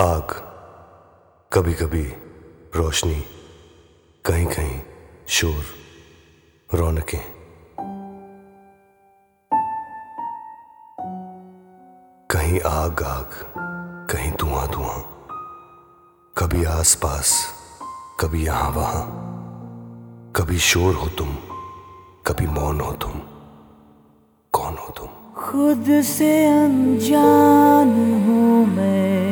आग कभी कभी रोशनी कहीं कहीं शोर, रौनकें। कहीं आग आग, कहीं धुआँ धुआँ कभी आस पास कभी यहाँ वहाँ, कभी शोर हो तुम, कभी मौन हो तुम, कौन हो तुम? खुद से अनजान हूँ मैं।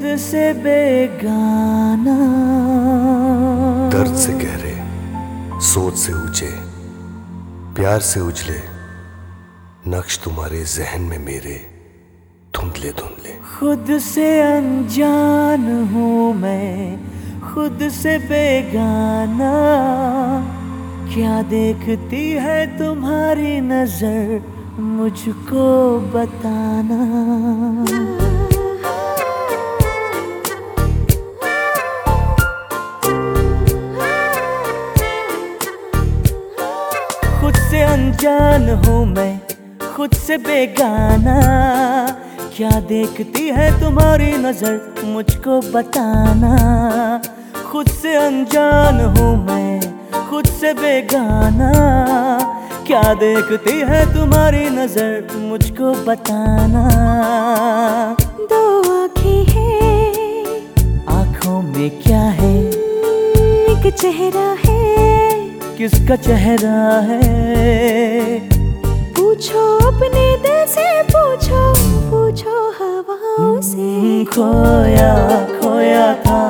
खुद से बेगाना। दर्द से गहरे सोच से ऊँचे प्यार से उजले नक्श तुम्हारे जहन में मेरे धुंधले धुंधले। खुद से अनजान हूँ मैं खुद से बेगाना। क्या देखती है तुम्हारी नज़र मुझको बताना। से अनजान हूँ मैं खुद से बेगाना। क्या देखती है तुम्हारी नज़र मुझको बताना। खुद से अनजान हूँ मैं खुद से बेगाना। क्या देखती है तुम्हारी नज़र मुझको बताना। दो आँखें हैं। आँखों में क्या है? एक चेहरा है। किसका चेहरा है? पूछो अपने दिल से पूछो पूछो हवाओं से। हम्म, खोया खोया था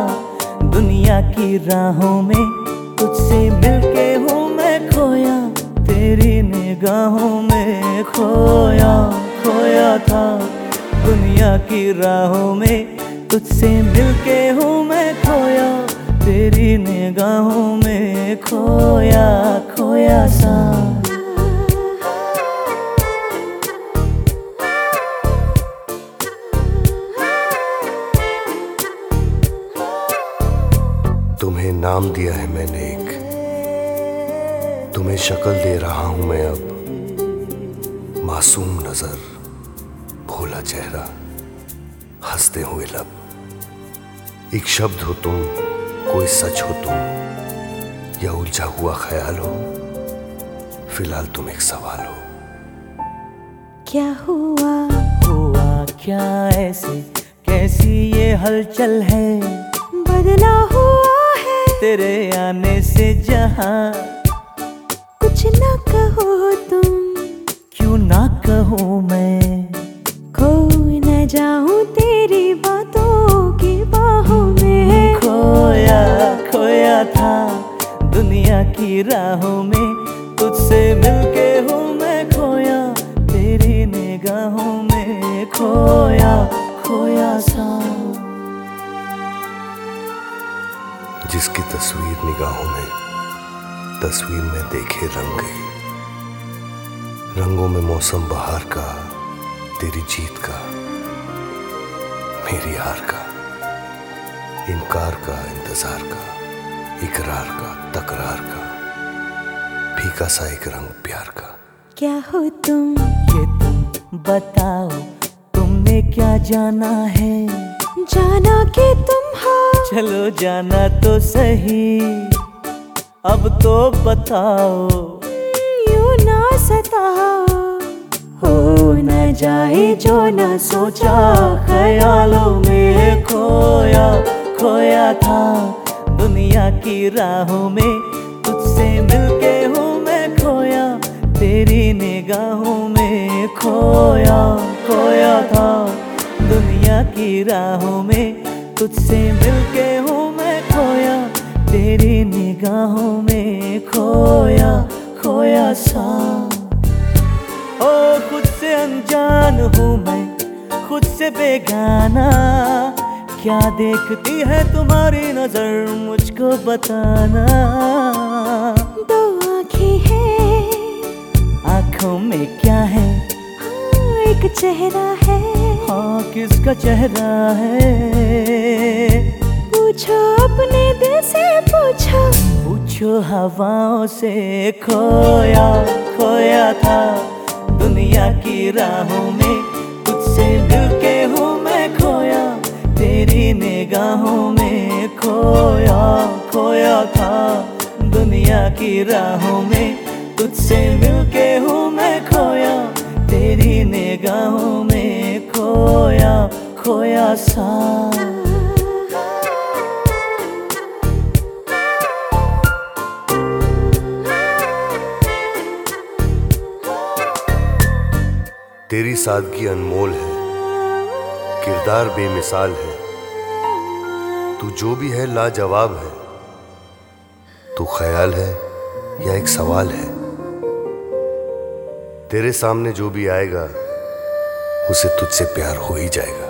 दुनिया की राहों में। तुझसे मिलके हूँ मैं खोया तेरी निगाहों में खोया खोया था दुनिया की राहों में। तुझसे मिलके हूँ मैं खोया तेरी निगाहों खोया खोया सा। तुम्हें नाम दिया है मैंने एक। तुम्हें शक्ल दे रहा हूँ मैं अब। मासूम नज़र, भोला चेहरा, हँसते हुए लब। एक शब्द हो तुम, कोई सच हो तुम। या उलझा हुआ ख्याल हो। फ़िलहाल तुम एक सवाल हो। क्या हुआ? हुआ क्या ऐसे? कैसी ये हलचल है? बदला हुआ है। तेरे आने से जहाँ कुछ ना कहो तुम। क्यों ना कहो मैं? खो न जाऊँ राहों में तुझसे मिलके हूँ मैं खोया, तेरी निगाहों में खोया खोया सा। जिसकी तस्वीर निगाहों में, तस्वीर में देखे रंग रंगों में मौसम बहार का, तेरी जीत का, मेरी हार का, इनकार का, इंतज़ार का, इकरार का, तकरार का। फीका सा एक रंग प्यार का। क्या हो तुम? ये तुम बताओ तुमने क्या जाना है? जाना कि तुम हो? चलो जाना तो सही अब तो बताओ। यू ना सताओ। हो न जाए जो न सोचा ख्यालों में खोया खोया था। दुनिया की राहों में तुझसे मिलके मैं खोया तेरी निगाहों में खोया खोया था। दुनिया की राहों में तुझसे मिलके हूँ मैं खोया। तेरी निगाहों में खोया खोया सा। ओ, खुद से अनजान हूँ मैं, खुद से बेगाना। क्या देखती है तुम्हारी नज़र, मुझको बताना। एक चेहरा है। हाँ किसका चेहरा है? पूछो अपने दिल से पूछो। पूछो हवाओं से खोया खोया था। दुनिया की राहों में तुझसे मिल के हूँ मैं खोया। तेरी निगाहों में खोया खोया था। दुनिया की राहों में तुझसे मिल खोया सा। तेरी सादगी अनमोल है, किरदार बेमिसाल है। तू जो भी है लाजवाब है। तू ख्याल है या एक सवाल है। तेरे सामने जो भी आएगा, उसे तुझसे प्यार हो ही जाएगा।